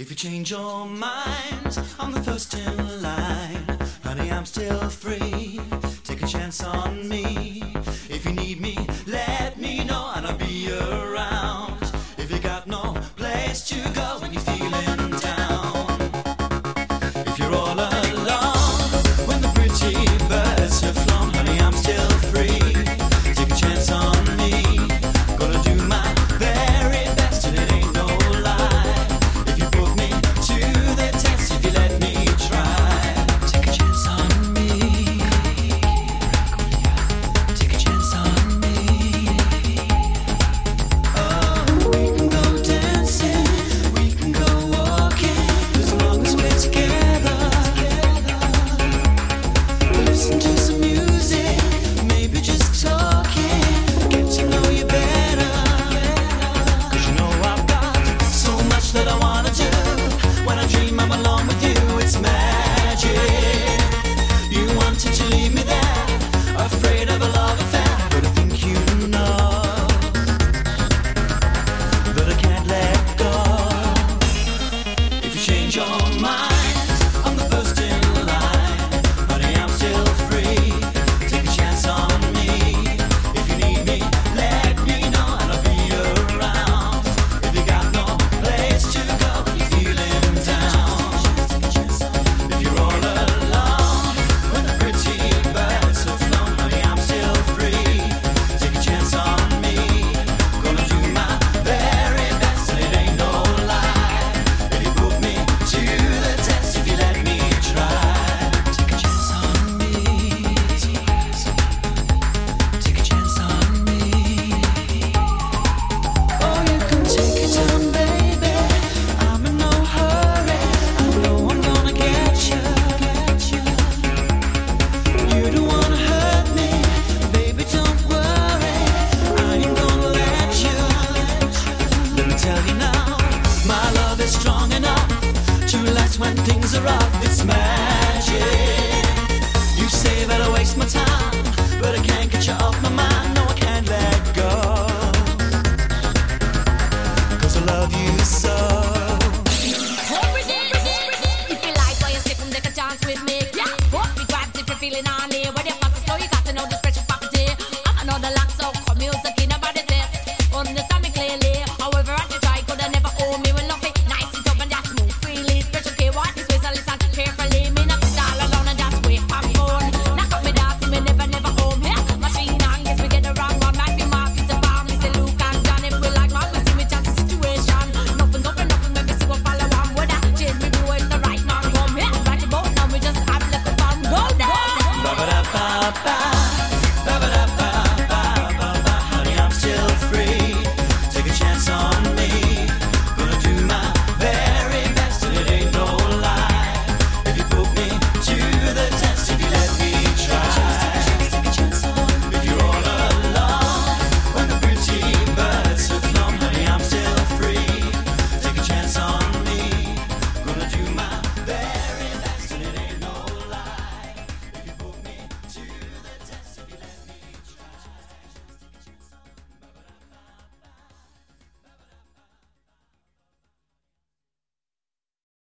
If you change your mind, I'm the first in line, honey, I'm still free. Take a chance on me. listen to love is strong enough to last when things are rough. It's magic. You say that I waste my time, but I can't get you off my mind. No, I can't let go. Cause I love you so. feeling on here. What if I slow, you got to know this pressure property. I know the lock, so come music in about